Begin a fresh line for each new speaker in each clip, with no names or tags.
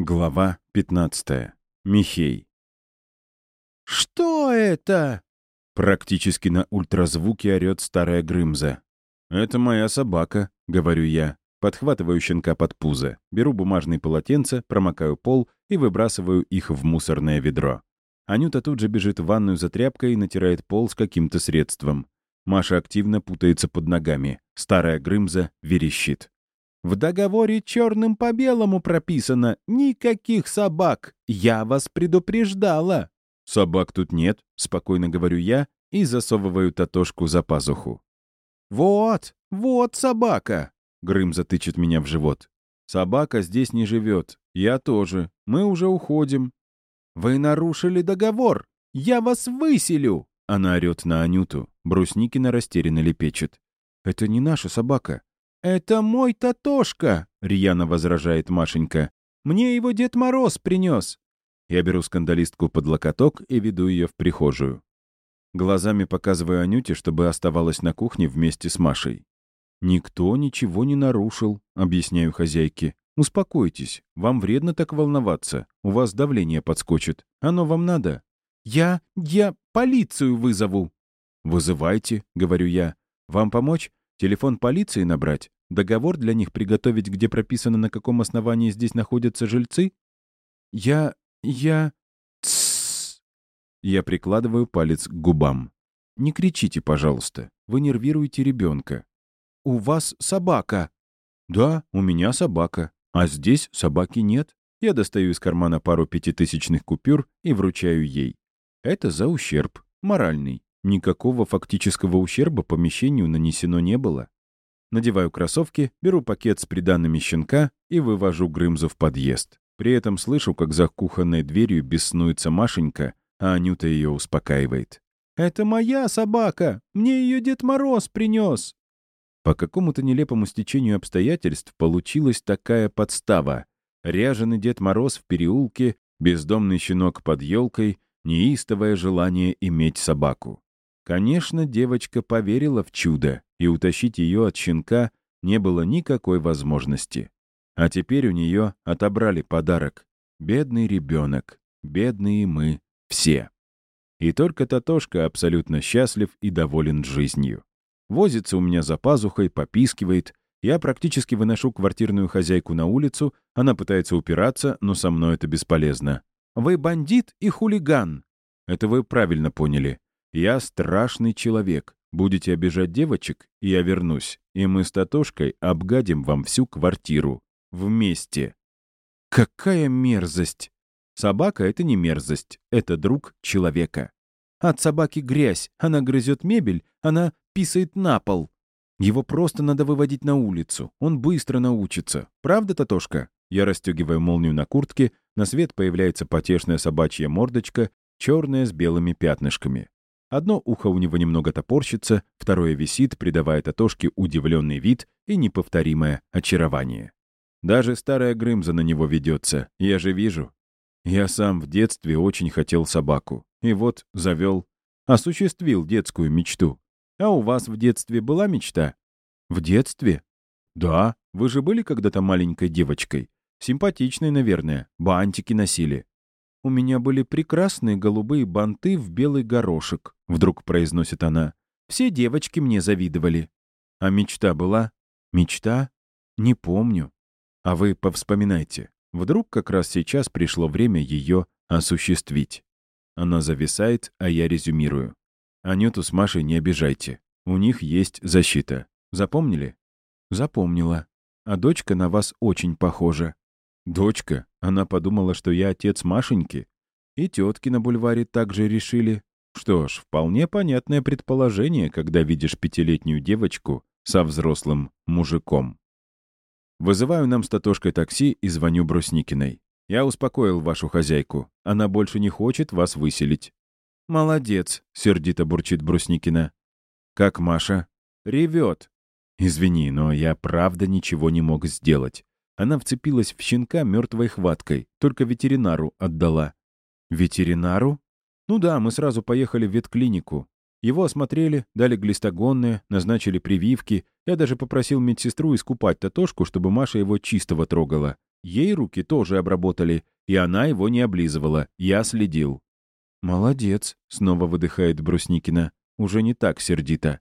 Глава 15. Михей.
«Что это?»
Практически на ультразвуке орёт старая Грымза. «Это моя собака», — говорю я. Подхватываю щенка под пузо, беру бумажные полотенца, промокаю пол и выбрасываю их в мусорное ведро. Анюта тут же бежит в ванную за тряпкой и натирает пол с каким-то средством. Маша активно путается под ногами. Старая Грымза верещит.
В договоре черным по белому прописано «Никаких собак! Я вас предупреждала!»
«Собак тут нет», — спокойно говорю я и засовываю Татошку за пазуху.
«Вот, вот собака!» — Грым затычет меня в живот.
«Собака здесь не живет. Я тоже. Мы уже уходим».
«Вы нарушили договор! Я вас выселю!»
Она орёт на Анюту. Брусникина растерянно лепечет. «Это не наша собака.
«Это мой Татошка!» — рьяно возражает Машенька. «Мне его Дед Мороз принес!»
Я беру скандалистку под локоток и веду ее в прихожую. Глазами показываю Анюте, чтобы оставалась на кухне вместе с Машей. «Никто ничего не нарушил», — объясняю хозяйке. «Успокойтесь, вам вредно так волноваться. У вас давление подскочит. Оно вам надо?»
«Я... я полицию вызову».
«Вызывайте», — говорю я. «Вам помочь? Телефон полиции набрать? Договор для них приготовить, где прописано, на каком основании здесь находятся жильцы?
Я... я...
Тссс. Я прикладываю палец к губам. Не кричите, пожалуйста. Вы нервируете ребенка.
У вас собака.
Да, у меня собака. А здесь собаки нет. Я достаю из кармана пару пятитысячных купюр и вручаю ей. Это за ущерб. Моральный. Никакого фактического ущерба помещению нанесено не было. Надеваю кроссовки, беру пакет с приданными щенка и вывожу Грымзу в подъезд. При этом слышу, как за кухонной дверью беснуется Машенька, а Анюта ее успокаивает.
«Это моя собака! Мне ее Дед Мороз принес!»
По какому-то нелепому стечению обстоятельств получилась такая подстава. Ряженый Дед Мороз в переулке, бездомный щенок под елкой, неистовое желание иметь собаку. Конечно, девочка поверила в чудо, и утащить ее от щенка не было никакой возможности. А теперь у нее отобрали подарок. Бедный ребенок, бедные мы все. И только Татошка абсолютно счастлив и доволен жизнью. Возится у меня за пазухой, попискивает. Я практически выношу квартирную хозяйку на улицу, она пытается упираться, но со мной это бесполезно. «Вы бандит и хулиган!» Это вы правильно поняли. Я страшный человек. Будете обижать девочек, я вернусь, и мы с Татошкой обгадим вам всю квартиру. Вместе. Какая мерзость! Собака — это не мерзость, это друг человека. От собаки грязь, она грызет мебель, она писает на пол. Его просто надо выводить на улицу, он быстро научится. Правда, Татошка? Я расстегиваю молнию на куртке, на свет появляется потешная собачья мордочка, черная с белыми пятнышками. Одно ухо у него немного топорщится, второе висит, придавая Татошке удивленный вид и неповторимое очарование. Даже старая Грымза на него ведется, я же вижу. Я сам в детстве очень хотел собаку. И вот завел, осуществил детскую мечту. А у вас в детстве была мечта? В детстве? Да, вы же были когда-то маленькой девочкой. Симпатичной, наверное, бантики носили. «У меня были прекрасные голубые банты в белый горошек», — вдруг произносит она. «Все девочки мне завидовали». «А мечта была?» «Мечта? Не помню». «А вы повспоминайте. Вдруг как раз сейчас пришло время ее осуществить». Она зависает, а я резюмирую. «Анюту с Машей не обижайте. У них есть защита. Запомнили?» «Запомнила. А дочка на вас очень похожа». «Дочка?» Она подумала, что я отец Машеньки. И тетки на бульваре также решили. Что ж, вполне понятное предположение, когда видишь пятилетнюю девочку со взрослым мужиком. Вызываю нам с Татошкой такси и звоню Брусникиной. Я успокоил вашу хозяйку. Она больше не хочет вас выселить. «Молодец», — сердито бурчит Брусникина. «Как Маша?» «Ревет». «Извини, но я правда ничего не мог сделать. Она вцепилась в щенка мертвой хваткой, только ветеринару отдала. «Ветеринару?» «Ну да, мы сразу поехали в ветклинику. Его осмотрели, дали глистогонные, назначили прививки. Я даже попросил медсестру искупать Татошку, чтобы Маша его чистого трогала. Ей руки тоже обработали, и она его не облизывала. Я следил.
«Молодец», — снова выдыхает Брусникина. Уже не так сердито.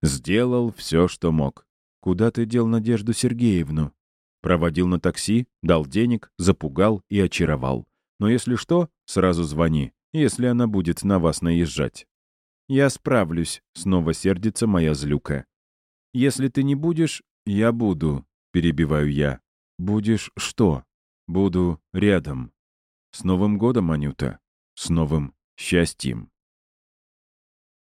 Сделал все, что мог.
Куда ты дел Надежду Сергеевну?
Проводил на такси, дал денег, запугал и очаровал. Но если что, сразу звони, если она будет на вас наезжать.
«Я справлюсь», — снова сердится моя злюка. «Если ты не будешь, я буду», — перебиваю я.
«Будешь что?» «Буду рядом». «С Новым годом, Анюта! С новым счастьем!»